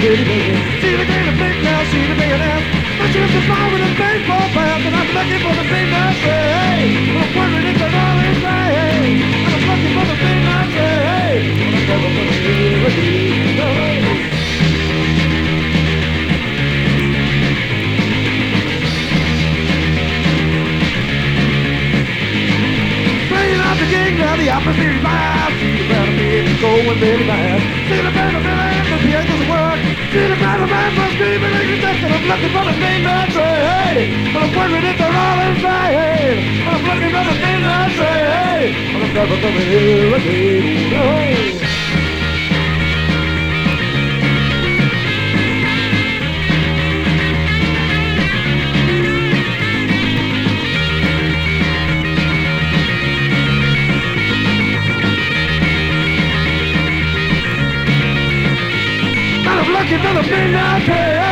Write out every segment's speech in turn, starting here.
pretty baby. The game of big now, the big ass. But she's the fire with a baseball bat, and I'm looking for the big man, say. I'm wondering if they're all in say. I'm looking for the big man, say. I'm never gonna again. Playing out the now, the lies. See the battle big going very. See the battle man, but the end a looking for the thing that say, hey. But I'm wondering if they're all inside, hey. But I'm looking for the thing that say, hey. But I'm never gonna hear again. I'm looking for the midnight train.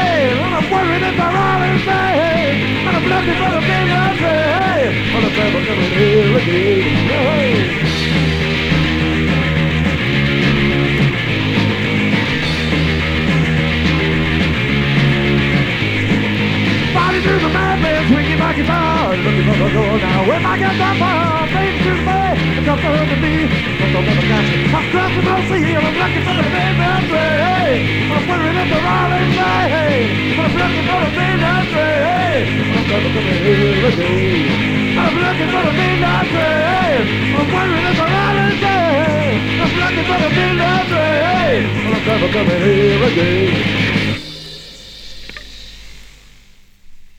My looking for the door now. If I get that far, baby to the bed, and come to me. But I'll never catch it. I'm the and I'm looking for the midnight train. Hey, I'm wondering if they're all. Hey, I'm looking for the train. Hey, I'm gonna hear again. I'm looking for the midnight train. I'm wondering if they're all. I'm looking for the. Hey, I'm gonna hear again.